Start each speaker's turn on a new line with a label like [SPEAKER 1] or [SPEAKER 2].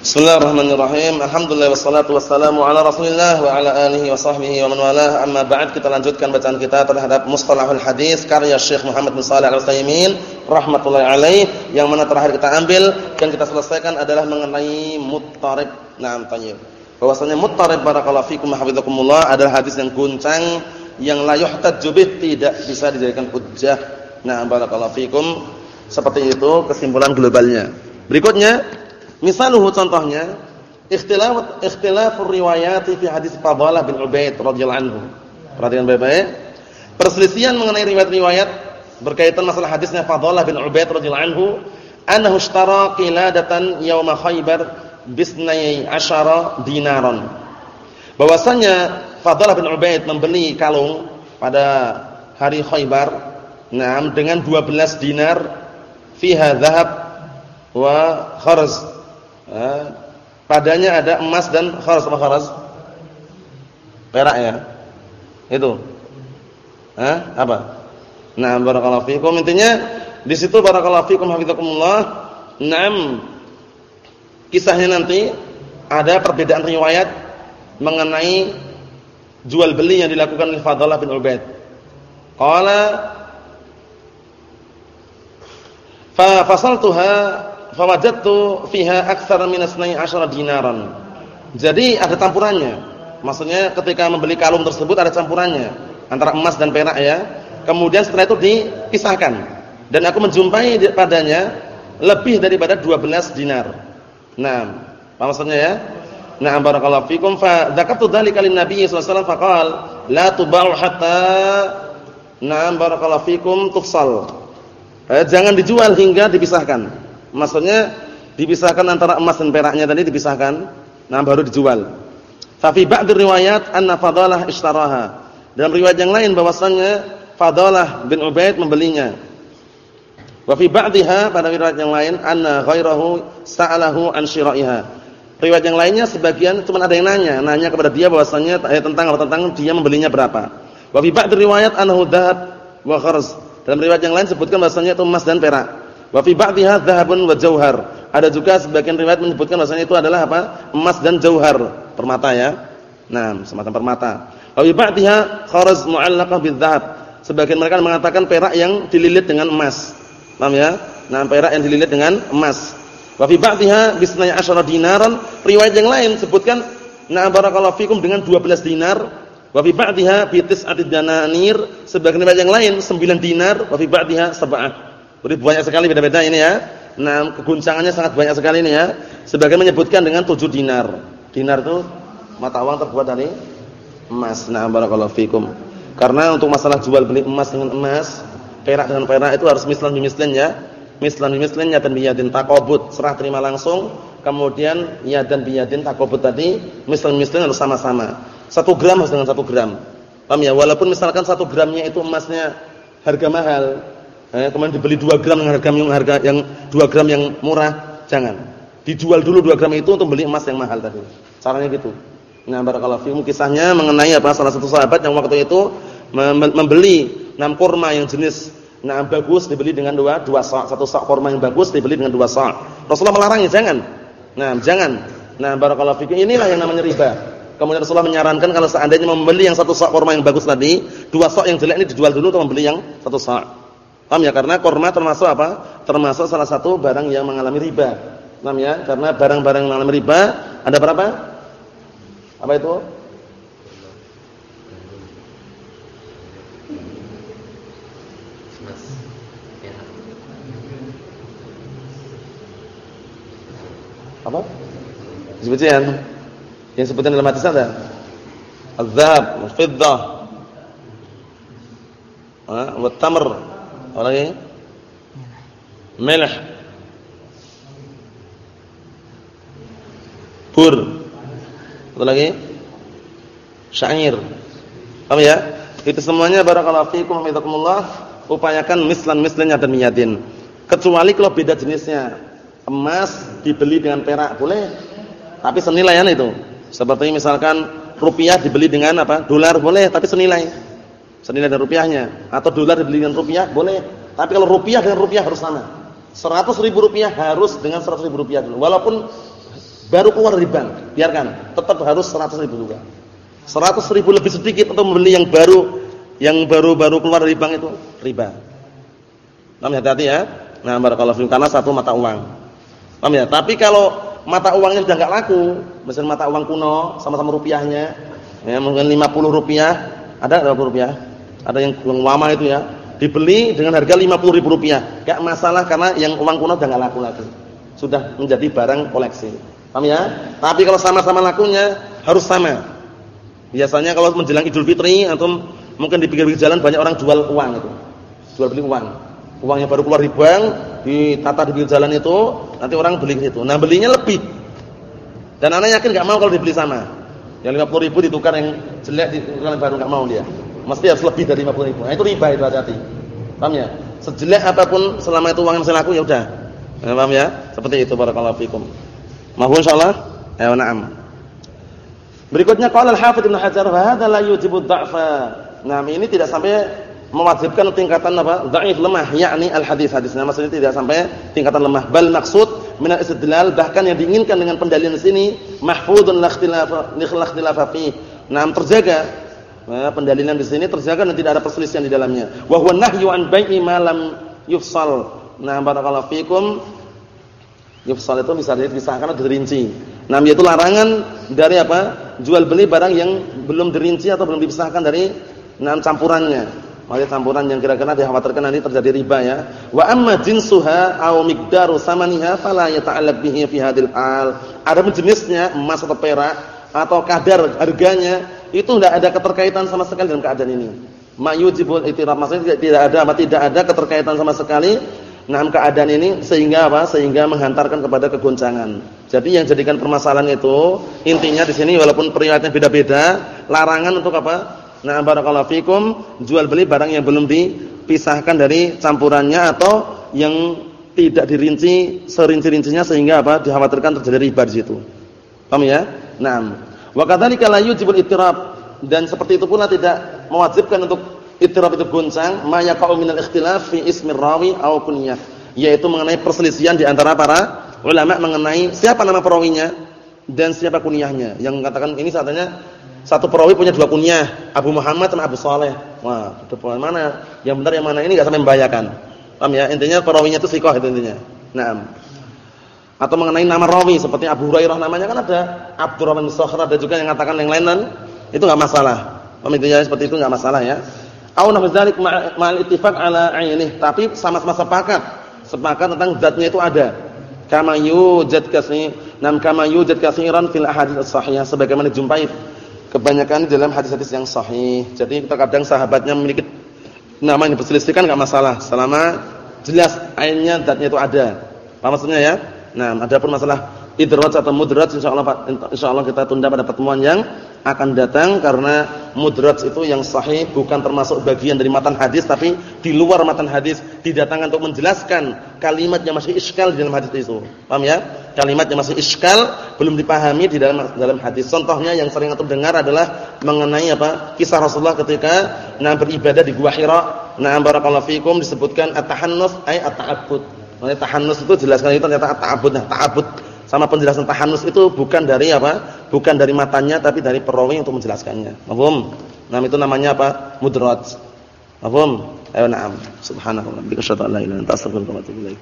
[SPEAKER 1] Bismillahirrahmanirrahim. Alhamdulillah wassalatu wassalamu ala Rasulillah wa ala alihi wa sahbihi wa man walah. Amma ba'd kita lanjutkan bacaan kita terhadap Mustalahul Hadis karya Syekh Muhammad bin Shalih Al-Utsaimin rahimatullah alaih yang mana terakhir kita ambil dan kita selesaikan adalah mengenai muttarib. Naam thayyib. Bahwasanya muttarib barakallahu fikum hafizakumullah adalah hadis yang guncang yang la yuhtajju tidak bisa dijadikan hujjah. Nah, barakallahu fikum. Seperti itu kesimpulan globalnya. Berikutnya Misaluhu contohnya ikhtilaf ikhtilafur riwayat fi hadis Fadhalah bin Ubaid radhiyallahu anhu. Perhatikan baik-baik. Perselisihan mengenai riwayat-riwayat berkaitan masalah hadisnya Fadhalah bin Ubaid radhiyallahu anhu, annahu ishtara qiladatan yauma Khaybar bisnai asyara dinaran. Bahwasanya Fadhalah bin Ubaid membeli kalung pada hari Khaybar nah dengan 12 dinar fiha dhahab wa kharz padanya ada emas dan kharas apa kharas? Perak ya. Itu. Hah? Apa? Nah, barakallahu fikum. Intinya di situ barakallahu fikum hafizakumullah. Naam. Kisahnya nanti ada perbedaan riwayat mengenai jual beli yang dilakukan oleh Fadhalah bin Ubaid. Qala fa fasaltuha fawajadtu fiha aktsara min 12 dinaran. Jadi ada campurannya. Maksudnya ketika membeli kalung tersebut ada campurannya antara emas dan perak ya. Kemudian setelah itu dipisahkan dan aku menjumpai padanya lebih daripada 12 dinar. Nah, apa maksudnya ya? Nah, barakallahu fikum fa dzakatu dzalika lin nabiy sallallahu alaihi wasallam la tuba'u hatta Na'am barakallahu fikum tufsal. Eh, jangan dijual hingga dipisahkan. Maksudnya dipisahkan antara emas dan peraknya tadi dipisahkan, nah baru dijual. Fa fi ba'd riwayat anna Fadalah ishtaraha. Dalam riwayat yang lain bahwasanya Fadalah bin Ubaid membelinya. Wa fi ba'dihha pada riwayat yang lain anna ghairahu sa'alahu an syira'iha. Riwayat yang lainnya sebagian cuma ada yang nanya, nanya kepada dia bahwasanya eh, tentang tentang dia membelinya berapa. Wa fi ba'd riwayat annahu dhahab wa kharz. Dalam riwayat yang lain sebutkan bahwasanya itu emas dan perak. Wa fi ba'dihha dhahabun wa jauhar. Ada juga sebagian riwayat menyebutkan bahwasanya itu adalah apa? Emas dan jauhar, permata ya. Nah, semacam permata. Wa fi ba'dihha kharaz mu'allaqah bidzahab. Sebagian mereka mengatakan perak yang dililit dengan emas. Paham ya? Nah, perak yang dililit dengan emas. Wa fi bisnaya asyara dinaran. Riwayat yang lain sebutkan na barakallahu fikum dengan 12 dinar. Wa fi ba'dihha bi tis'ati dananir. Sebagian riwayat yang lain 9 dinar, wa fi ba'dihha sab'ah. Jadi banyak sekali beda-beda ini ya. Nah, keguncangannya sangat banyak sekali ini ya. Sebagian menyebutkan dengan 7 dinar. Dinar itu mata uang terbuat dari emas. Nah, barakallahu fikum. Karena untuk masalah jual beli emas dengan emas, perak dengan perak itu harus mislan bimislan ya. Mislan bimislan ya dan biyadin takobut, serah terima langsung. Kemudian ya dan biyadin takobut tadi, mislan bimislan harus sama-sama. Satu gram harus dengan satu gram. Paham ya? Walaupun misalkan satu gramnya itu emasnya harga mahal, eh, kemudian dibeli 2 gram dengan harga yang harga yang 2 gram yang murah, jangan. Dijual dulu 2 gram itu untuk beli emas yang mahal tadi. Caranya gitu. Nah, barakallahu fiikum kisahnya mengenai apa salah satu sahabat yang waktu itu membeli enam kurma yang jenis nah bagus dibeli dengan dua dua sak, satu sak kurma yang bagus dibeli dengan dua sak. Rasulullah melarangnya, jangan. Nah, jangan. Nah, barakallahu fiikum inilah yang namanya riba. Kemudian Rasulullah menyarankan kalau seandainya membeli yang satu sak kurma yang bagus tadi, dua sak yang jelek ini dijual dulu atau membeli yang satu sak. Paham ya? Karena korma termasuk apa? Termasuk salah satu barang yang mengalami riba. Paham ya? Karena barang-barang yang mengalami riba ada berapa? Apa itu? Apa? Sebutin yang sebutin dalam hadis ada. Az-zahab, al-fiddah, wa tamr apa lagi? Melh. Pur. Apa lagi? Syair. Paham ya? Itu semuanya barakallahu fiikum hafizakumullah, upayakan mislan-mislannya dan miyatin. Kecuali kalau beda jenisnya. Emas dibeli dengan perak boleh, tapi senilaian itu. Seperti misalkan rupiah dibeli dengan apa? Dolar boleh, tapi senilai senilai dengan rupiahnya atau dolar dibeli dengan rupiah boleh tapi kalau rupiah dengan rupiah harus sama 100 ribu rupiah harus dengan 100 ribu rupiah dulu walaupun baru keluar dari bank, biarkan, tetap harus 100 ribu juga. 100 ribu lebih sedikit untuk membeli yang baru, yang baru-baru keluar dari bank itu riba. Paham hati-hati ya. Nah, barakallahu fiikum karena satu mata uang. Paham ya? Tapi kalau mata uangnya sudah enggak laku, misalnya mata uang kuno sama-sama rupiahnya, ya mungkin 50 rupiah, ada 50 rupiah? Ada yang lama itu ya, dibeli dengan harga 50 ribu rupiah. Enggak masalah karena yang uang kuno sudah enggak laku lagi. Sudah menjadi barang koleksi. Paham ya? Tapi kalau sama-sama lakunya harus sama. Biasanya kalau menjelang Idul Fitri atau mungkin di pinggir-pinggir jalan banyak orang jual uang itu. Jual beli uang. Uangnya baru keluar di bank, ditata di pinggir jalan itu, nanti orang beli itu. Nah, belinya lebih. Dan anak yakin enggak mau kalau dibeli sama. Yang 50 ribu ditukar yang jelek ditukar yang baru enggak mau dia. Mesti harus lebih dari 50 ribu. Nah, itu riba itu hati-hati. Paham ya? Sejelek apa pun selama itu uang yang saya laku ya udah. Nah, paham ya? Seperti itu barakallahu fikum. Mahfum insyaallah? Ayo na'am. Berikutnya qala al-Hafidz Ibnu Hajar, "Wa hadza la yujibu dha'fa." Nah, ini tidak sampai mewajibkan tingkatan apa? dhaif lemah, yakni al-hadis hadisnya maksudnya tidak sampai tingkatan lemah. Bal maksud min al-istidlal bahkan yang diinginkan dengan pendalilan sini mahfudun la ikhtilafa li ikhtilafa fi. Nah, terjaga. Nah, pendalilan di sini terjaga dan tidak ada perselisihan di dalamnya. Wa huwa nahyu an bai'i ma lam yufsal. Nah, barakallahu fikum Yufsal itu bisa dipisahkan atau dirinci. Nah, yaitu larangan dari apa? Jual beli barang yang belum dirinci atau belum dipisahkan dari enam campurannya. Maksudnya campuran yang kira-kira dikhawatirkan nanti terjadi riba ya. Wa amma jinsuha aw miqdaru samaniha fala yata'allaq bihi fi hal. Ada jenisnya emas atau perak atau kadar harganya itu tidak ada keterkaitan sama sekali dalam keadaan ini. Mayujibul itiraf maksudnya tidak ada tidak ada keterkaitan sama sekali Nah, keadaan ini sehingga apa? Sehingga menghantarkan kepada kegoncangan. Jadi yang jadikan permasalahan itu intinya di sini walaupun periwayatnya beda-beda, larangan untuk apa? Nah, barakallahu fikum, jual beli barang yang belum dipisahkan dari campurannya atau yang tidak dirinci serinci-rincinya sehingga apa? dikhawatirkan terjadi riba di situ. Paham ya? Naam. Wa kadzalika la yujibul ittirab dan seperti itu pula tidak mewajibkan untuk Ittirab itu goncang, ma yaqa'u minal ikhtilaf fi ismir rawi aw kunyah, yaitu mengenai perselisihan di antara para ulama mengenai siapa nama perawinya dan siapa kunyahnya. Yang mengatakan ini katanya satu perawi punya dua kunyah, Abu Muhammad sama Abu Saleh. Wah, itu mana? Yang benar yang mana ini enggak sampai membahayakan. Paham ya? Intinya perawinya itu sikoh itu intinya. Naam. Atau mengenai nama rawi seperti Abu Hurairah namanya kan ada Abdurrahman Sakhr ada juga yang mengatakan yang lain itu enggak masalah. Intinya seperti itu enggak masalah ya. Au nahdzalik ma'al ittifaq ala 'ainih, tapi sama-sama sepakat, sepakat tentang zatnya itu ada. Kama yujad kasih, nam kama yujad katsiran fil ahadits as-sahihah sebagaimana dijumpai kebanyakan dalam hadis-hadis yang sahih. Jadi terkadang sahabatnya memiliki nama yang berselisih kan enggak masalah selama jelas ainnya zatnya itu ada. Apa maksudnya ya? Nah, adapun masalah idraj atau mudraj insyaallah insyaallah kita tunda pada pertemuan yang akan datang karena mudraj itu yang sahih bukan termasuk bagian dari matan hadis tapi di luar matan hadis didatangkan untuk menjelaskan kalimat yang masih iskal di dalam hadis itu. Paham ya? Kalimat yang masih iskal belum dipahami di dalam dalam hadis. Contohnya yang sering antum dengar adalah mengenai apa? Kisah Rasulullah ketika nah beribadah di Gua Hira. Nah barakallahu fikum disebutkan at-tahannus ay at-ta'abbud. Maksudnya tahannus itu jelaskan itu ternyata at-ta'abbud. Nah, ta'abbud sama penjelasan tahannus itu bukan dari apa? Bukan dari matanya tapi dari perawi untuk menjelaskannya. Paham? Nah, itu namanya apa? Mudraj. Paham? Ayo na'am. Subhanallah. Billahi la ilaha illa anta astaghfiruka wa atubu ilaik.